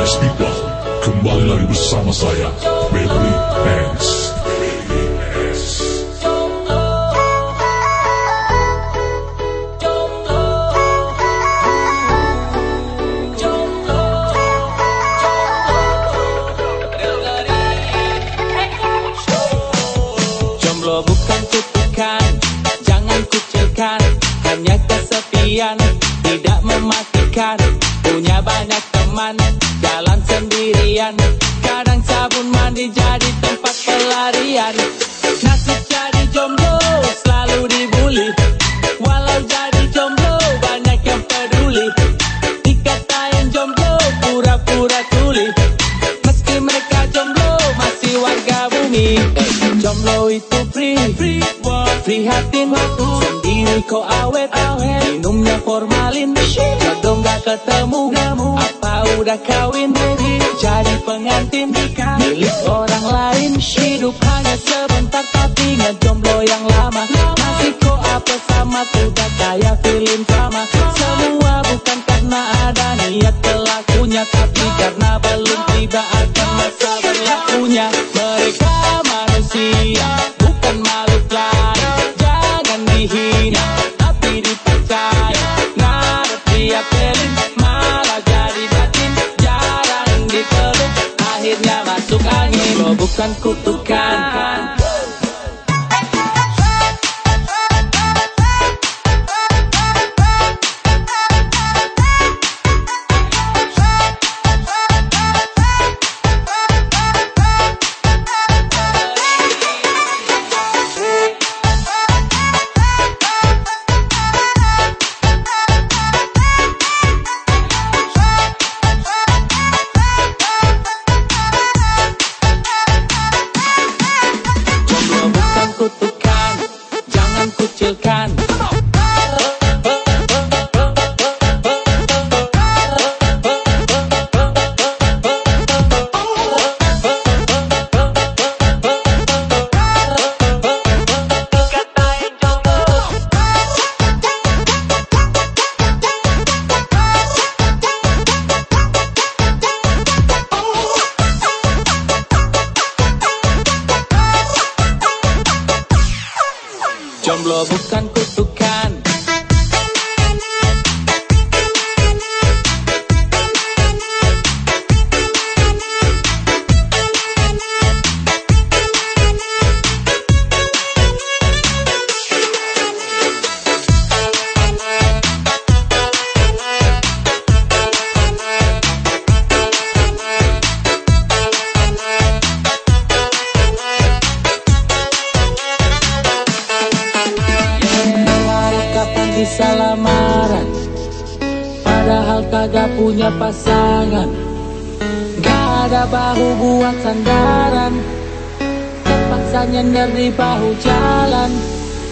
People, kembali lagi bersama saya, Baby Hands. Jomblo bukan jangan kucilkan Hanya kesepian, tidak mematikan Punya banyak teman, Kadang sabun mandi jadi tempat pelarian. Nasib jadi jomblo, selalu dibully. Walau jadi jomblo, banyak yang peduli. Dikatain jomblo, pura-pura tuli. Meski mereka jomblo, masih warga bumi Jomblo itu free, free, free hati Sendiri kau awet, minumnya formalin Jodoh gak ketemu, apa udah kawin? Jadi pengantin, milik orang lain Hidup hanya sebentar. Tapi ngejomblo yang lama. Masih kok apa sama, sudah kayak film drama. Semua bukan karena ada niat pelakunya. Tapi karena belum tiba akan masa berlakunya. Mereka bukan makhluk lain. Jangan dihina, tapi dipercaya. Ngarep diapelin, malah jadi batin. Jarang dipeluk, akhirnya masuk angin. Lo bukan kutukan Jomblo bukan kutukan. Bisa lamaran. Padahal kagak punya pasangan. Gak ada bahu buat sandaran. Terpaksa nyender di bahu jalan.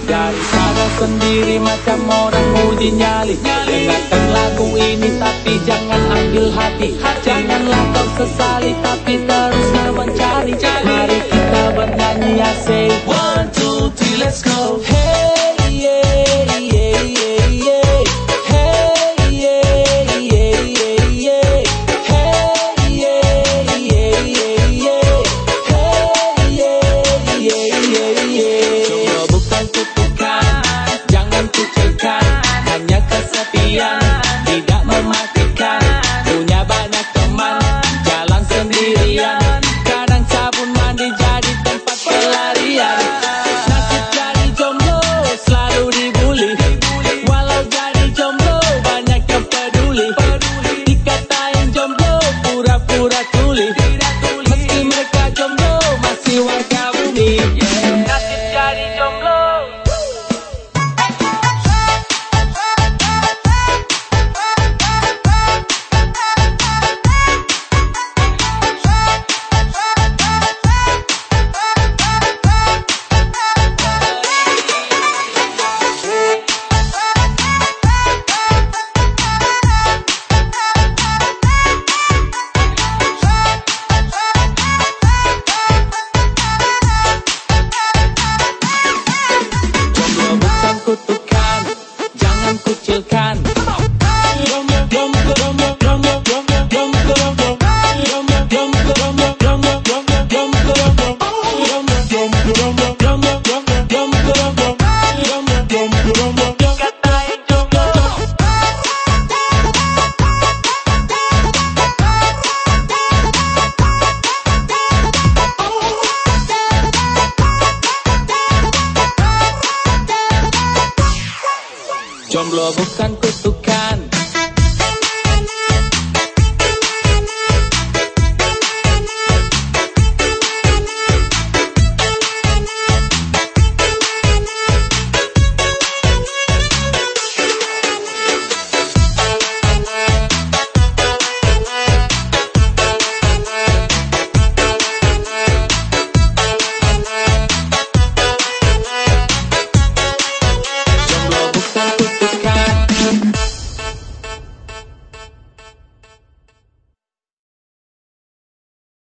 Daripada sendiri macam orang uji nyali. Dengarkan lagu ini tapi jangan ambil hati. Janganlah kau sesali tapi teruslah mencari Mari kita bernyanyi asik. One, two, three, let's go. Hey, you can. Bukan kutukan